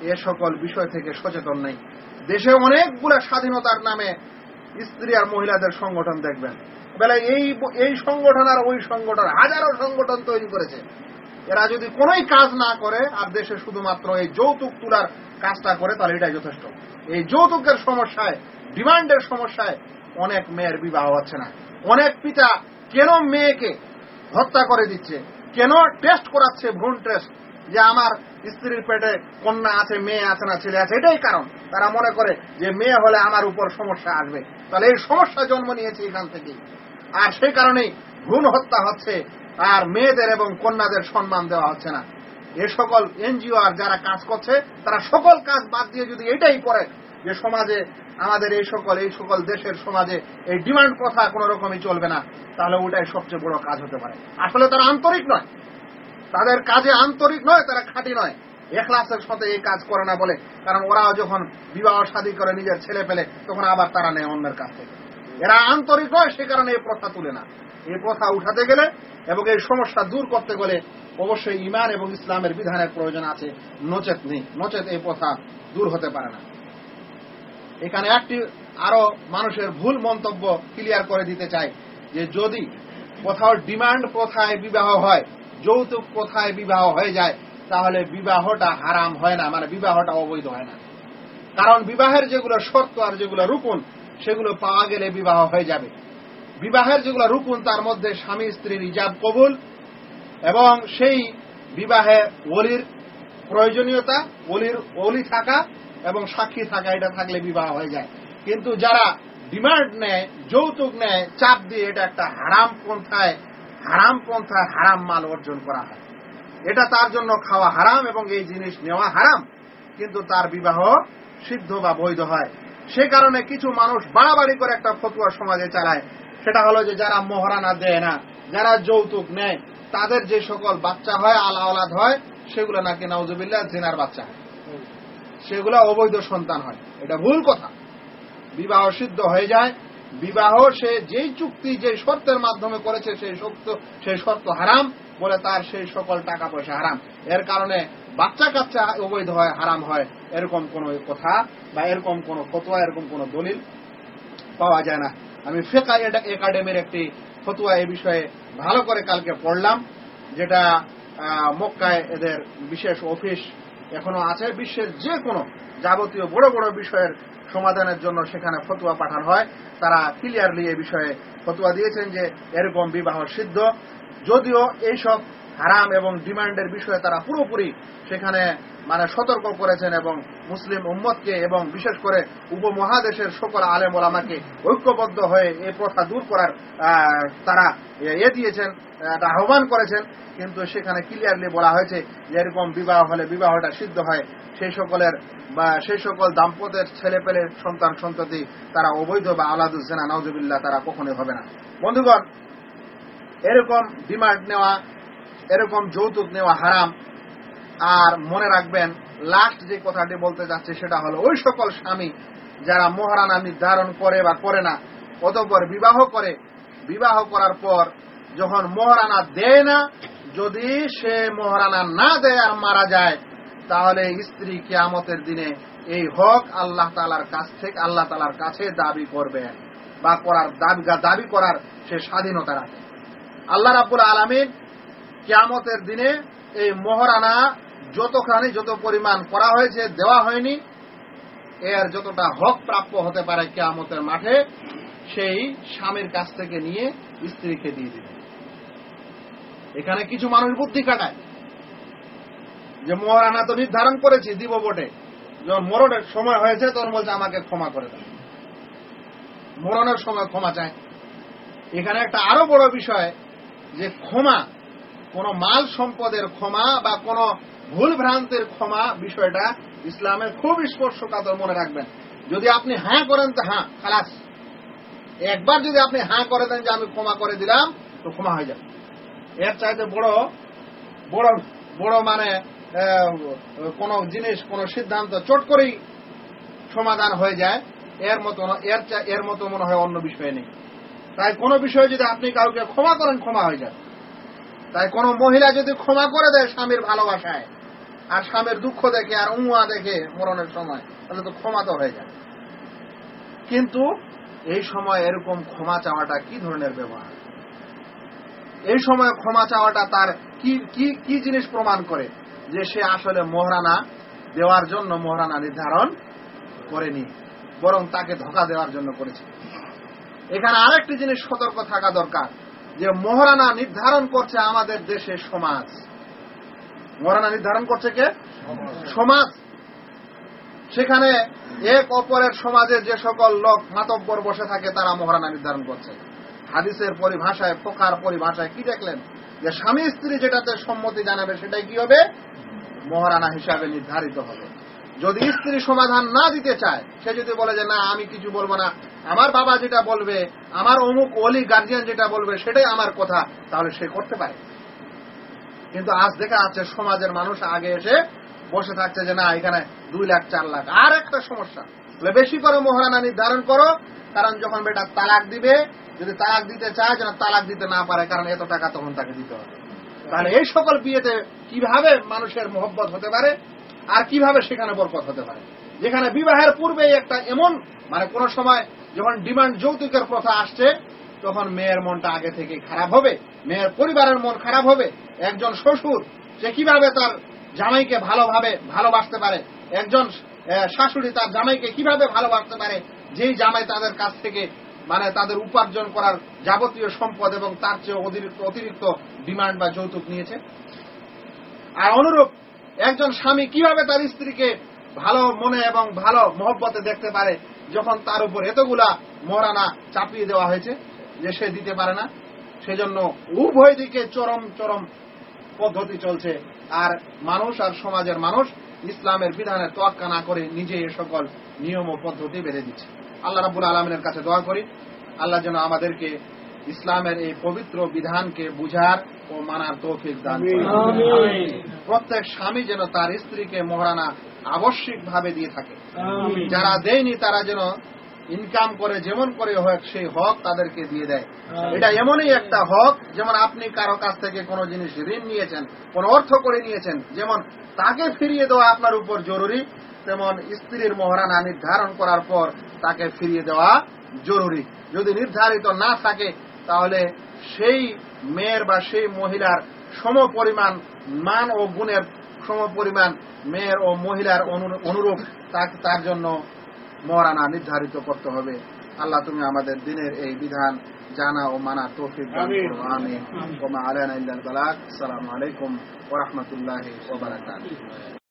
এ সকল বিষয় থেকে সচেতন নেই। দেশে অনেকগুলো স্বাধীনতার নামে স্ত্রী আর মহিলাদের সংগঠন দেখবেন। বেলা এই এই সংগঠন আর ওই সংগঠন, হাজারো সংগঠন তৈরি করেছে। এরা যদি কোনোই কাজ না করে, আর দেশে শুধুমাত্র এই যৌতুক তোলার কাজটা করে, তাহলে এটাই যথেষ্ট। এই যৌতুকের সমস্যায়, ডিমান্ডের সমস্যায় অনেক মেয়ের বিবাহ হচ্ছে না। অনেক পিতা কেন মেয়েকে হত্যা করে দিচ্ছে? কেন টেস্ট করাচ্ছে ভ্রূণ টেস্ট যে আমার স্ত্রীর পেটে কন্যা আছে, মেয়ে আছে না, ছেলে আছে, এটাই কারণ। তারা মনে করে যে মেয়ে হলে আমার উপর সমস্যা আসবে। তাহলে এই সমস্যা জন্ম নিয়েছে এখান থেকে আর সেই কারণেই ভ্রূণ হত্যা হচ্ছে আর মেয়েদের এবং কন্যাদের সম্মান দেওয়া হচ্ছে না। এ সকল এনজিও আর যারা কাজ করছে, তারা সকল কাজ বাদ দিয়ে যদি এটাই করে যে সমাজে, আমাদের এই সকল এই সকল দেশের সমাজে এই ডিমান্ড প্রথা কোন রকমই চলবে না, তাহলে ওটাই সবচেয়ে বড় কাজ হতে পারে। আসলে তারা আন্তরিক নয়। তাদের কাজে আন্তরিক নয়, তারা খাঁটি নয়। এখলাসের সাথে এই কাজ করে না বলে, কারণ ওরাও যখন বিবাহ শাদী করে নিজের ছেলে পেলে, তখন আবার তারা নেয় অন্যের কাছ থেকে। এরা আন্তরিক নয়, সে কারণে এই প্রথা তুলে না। এই প্রথা উঠাতে গেলে এবং এই সমস্যা দূর করতে গেলে অবশ্যই ইমান এবং ইসলামের বিধানের প্রয়োজন আছে। নচেত নেই। নচেত এই প্রথা দূর হতে পারে না। এখানে একটি আরও মানুষের ভুল মন্তব্য ক্লিয়ার করে দিতে চাই যে যদি কোথাও ডিমান্ড প্রথায় বিবাহ হয়, যৌতুক প্রথায় বিবাহ হয়ে যায়, তাহলে বিবাহটা হারাম হয় না। মানে বিবাহটা অবৈধ হয় না। কারণ বিবাহের যেগুলো শর্ত আর যেগুলো রুকুন, সেগুলো পাওয়া গেলে বিবাহ হয়ে যাবে। বিবাহের যেগুলো রুকুন তার মধ্যে স্বামী, স্ত্রীর ইজাব কবুল এবং সেই বিবাহে ওলির প্রয়োজনীয়তা, ওলির ওলি থাকা এবং সাক্ষী থাকা, এটা থাকলে বিবাহ হয়ে যায়। কিন্তু যারা ডিমান্ড নেয়, যৌতুক নেয়, চাপ দিয়ে এটা একটা হারাম পন্থায় হারাম পন্থায় হারাম মাল অর্জন করা হয়। এটা তার জন্য খাওয়া হারাম এবং এই জিনিস নেওয়া হারাম, কিন্তু তার বিবাহ সিদ্ধ বা বৈধ হয়। সে কারণে কিছু মানুষ বাড়াবাড়ি করে একটা ফতুয়া সমাজে চালায়। সেটা হলো যে যারা মহারানা দেয় না, যারা যৌতুক নেয়, তাদের যে সকল বাচ্চা হয়, আলা আলাদ হয়, সেগুলো নাকি নাউজুবিল্লাহ জেনার বাচ্চা হয়। সেগুলো অবৈধ সন্তান হয়। এটা ভুল কথা। বিবাহ সিদ্ধ হয়ে যায়। বিবাহ সে যেই চুক্তি যে শর্তের মাধ্যমে করেছে, সেই শর্ত সেই শর্ত হারাম বলে তার সেই সকল টাকা পয়সা হারাম। এর কারণে বাচ্চা কাচ্চা অবৈধ হয়, হারাম হয়, এরকম কোন কথা বা এরকম কোন ফতোয়া, এরকম কোন দলিল পাওয়া যায় না। আমি ফেকা একাডেমির একটি ফতুয়া এই বিষয়ে ভালো করে কালকে পড়লাম, যেটা মক্কায় এদের বিশেষ অফিস এখনও আছে। বিশ্বের যে কোনো যাবতীয় বড় বড় বিষয়ের সমাধানের জন্য সেখানে ফতুয়া পাঠানো হয়। তারা ক্লিয়ারলি এ বিষয়ে ফতুয়া দিয়েছেন যে এরকম বিবাহ সিদ্ধ। যদিও এইসব হারাম এবং ডিমান্ডের বিষয়ে তারা পুরোপুরি সেখানে মানে সতর্ক করেছেন এবং মুসলিম উম্মতকে এবং বিশেষ করে উপমহাদেশের সকল আলেম ওলামাকে ঐক্যবদ্ধ হয়ে এই প্রথা দূর করার তারা এ দিয়েছেন আহ্বান করেছেন। কিন্তু সেখানে ক্লিয়ারলি বলা হয়েছে যে এরকম বিবাহ হলে বিবাহটা সিদ্ধ হয়। সেই সকলের, বা সেই সকল দাম্পত্যের ছেলে পেলে সন্তান, সন্ততি তারা অবৈধ বা আলাদুজ্জানা নওজবিল্লা তারা কখনোই হবে না। বন্ধুগণ, এরকম ডিমান্ড নেওয়া এরকম যৌতুক নেওয়া হারাম। আর মনে রাখবেন লাস্ট যে কথাটি বলতে যাচ্ছে সেটা হলো, ওই সকল স্বামী যারা মহারানা নির্ধারণ করে বা করে না, অতঃপর বিবাহ করে, বিবাহ করার পর যখন মহারানা দেয় না, যদি সে মহারানা না দেয় আর মারা যায়, তাহলে স্ত্রী কেয়ামতের দিনে এই হক আল্লাহ তালার কাছ থেকে আল্লাহ তালার কাছে দাবি করবেন বা করার দাবি দাবি করার সে স্বাধীনতা রাখে। আল্লাহ রাবুল আলমিন কেয়ামতের দিনে এই মহারানা যতখানি যত পরিমাণ করা হয়েছে, দেওয়া হয়নি, এর যতটা হক প্রাপ্য হতে পারে কেয়ামতের মাঠে, সেই স্বামীর কাছ থেকে নিয়ে স্ত্রীকে দিয়ে দিবে। এখানে কিছু মানুষ বুদ্ধি কাটায় যে মহারানা তো নির্ধারণ করেছি দিব বটে। যখন মরণের সময় হয়েছে, তখন বলছে, আমাকে ক্ষমা করে দাও। মরণের সময় ক্ষমা চায়। এখানে একটা আরও বড় বিষয়, যে ক্ষমা কোন মাল সম্পদের ক্ষমা বা কোন ভুল ভ্রান্তের ক্ষমা বিষয়টা ইসলামের খুব স্পর্শকাতর মনে রাখবেন। যদি আপনি হ্যাঁ করেন তো হ্যাঁ খালাস। একবার যদি আপনি হ্যাঁ করে দেন যে আমি ক্ষমা করে দিলাম, তো ক্ষমা হয়ে যাবে। এর চাইতে বড় বড় বড় মানে কোন জিনিস, কোন সিদ্ধান্ত চট করেই সমাধান হয়ে যায়, এর মতো এর মতো মনে হয় অন্য বিষয় নেই। তাই কোনো বিষয়ে যদি আপনি কাউকে ক্ষমা করেন, ক্ষমা হয়ে যায় তাই কোনো মহিলা যদি ক্ষমা করে দেয় স্বামীর ভালোবাসায়, আর স্বামীর দুঃখ দেখে আর উঁয়া দেখে মরণের সময়, তাহলে তো ক্ষমা তো হয়ে যায়। কিন্তু এই সময় এরকম ক্ষমা চাওয়াটা কি ধরনের ব্যবহার? এই সময় ক্ষমা চাওয়াটা তার কি কি কি জিনিস প্রমাণ করে? যে সে আসলে মহারানা দেওয়ার জন্য মহারানা নির্ধারণ করেনি, বরং তাকে ধোকা দেওয়ার জন্য করেছে। এখানে আরেকটি জিনিস সতর্ক থাকা দরকার। যে মহারানা নির্ধারণ করছে আমাদের দেশের সমাজ। মহারানা নির্ধারণ করছে কে? সমাজ। সেখানে এক অপরের সমাজে যে সকল লোক মাতব্বর বসে থাকে তারা মহারানা নির্ধারণ করছে। হাদিসের পরিভাষায় ফোকার পরিভাষায় কি দেখলেন? যে স্বামী স্ত্রী যেটাতে সম্মতি জানাবে সেটাই কি হবে? মহারানা হিসাবে নির্ধারিত হবে। যদি স্ত্রী সমাধান না দিতে চায় সে যদি বলে যে না আমি কিছু বলব না। আমার বাবা যেটা বলবে, আমার অমুক অলি গার্জিয়ান যেটা বলবে, সেটাই আমার কথা, তাহলে সে করতে পারে। কিন্তু আজ দেখা যাচ্ছে সমাজের মানুষ আগে এসে বসে থাকছে যে, না, এখানে দুই লাখ, চার লাখ। আর একটা সমস্যা। বেশি করে মহারানা নির্ধারণ করো, কারণ যখন বেটা তালাক দিবে, যদি তালাক দিতে চায়, যেন তালাক দিতে না পারে, কারণ এত টাকা তখন তাকে দিতে হবে। তাহলে এই সকল বিয়েতে কীভাবে মানুষের মোহব্বত হতে পারে, আর কীভাবে সেখানে বরকত হতে পারে? যেখানে বিবাহের পূর্বে একটা এমন মানে কোন সময় যখন ডিমান্ড যৌতুকের প্রথা আসছে, তখন মেয়ের মনটা আগে থেকে খারাপ হবে। মেয়ের পরিবারের মন খারাপ হবে। একজন শ্বশুর, সে কীভাবে তার জামাইকে ভালোভাবে ভালোবাসতে পারে? একজন শাশুড়ি তার জামাইকে কীভাবে ভালোবাসতে পারে? যেই জামাই তাদের কাছ থেকে মানে তাদের উপার্জন করার যাবতীয় সম্পদ এবং তার চেয়ে অতিরিক্ত অতিরিক্ত ডিমান্ড বা যৌতুক নিয়েছে। আর অনুরূপ, একজন স্বামী কীভাবে তার স্ত্রীকে ভালো মনে এবং ভালো মহব্বতে দেখতে পারে? যখন তার উপর এতগুলা মহারানা চাপিয়ে দেওয়া হয়েছে যে সে দিতে পারে না সেজন্য উভয় দিকে চরম চরম পদ্ধতি চলছে। আর মানুষ আর সমাজের মানুষ ইসলামের বিধানের তোয়াক্কা না করে নিজে এ সকল নিয়ম ও পদ্ধতি বেঁধে দিচ্ছে। আল্লাহ রাবুল আলমিনের কাছে দোয়া করি আল্লাহ যেন আমাদেরকে ইসলামের এই পবিত্র বিধানকে বুঝার ও মানার তৌফিক দান প্রত্যেক স্বামী যেন তার স্ত্রীকে মহারানা আবশ্যিক ভাবে দিয়ে থাকে। যারা দেয়নি তারা যেন ইনকাম করে যেমন করে হোক সেই হক তাদেরকে দিয়ে দেয়। এটা এমনই একটা হক যেমন আপনি কারও কাছ থেকে কোনো জিনিস ঋণ নিয়েছেন কোন অর্থ করে নিয়েছেন যেমন তাকে ফিরিয়ে দেওয়া আপনার উপর জরুরি তেমন স্ত্রীর মহারানা নির্ধারণ করার পর তাকে ফিরিয়ে দেওয়া জরুরি। যদি নির্ধারিত না থাকে তাহলে সেই মেয়ের বা সেই মহিলার সম পরিমাণ মান ও গুণের সম পরিমাণ মেয়ের ও মহিলার অনু- অনুরূপ তার জন্য মরানা নির্ধারিত করতে হবে। আল্লাহ তুমি আমাদের দিনের এই বিধান জানা ও মানা তৌফিক দান। করো আমিন। ওমা আলাইনা ইল্লাল আসসালামু আলাইকুম ওয়া রাহমাতুল্লাহি ওয়া বারাকাতুহু।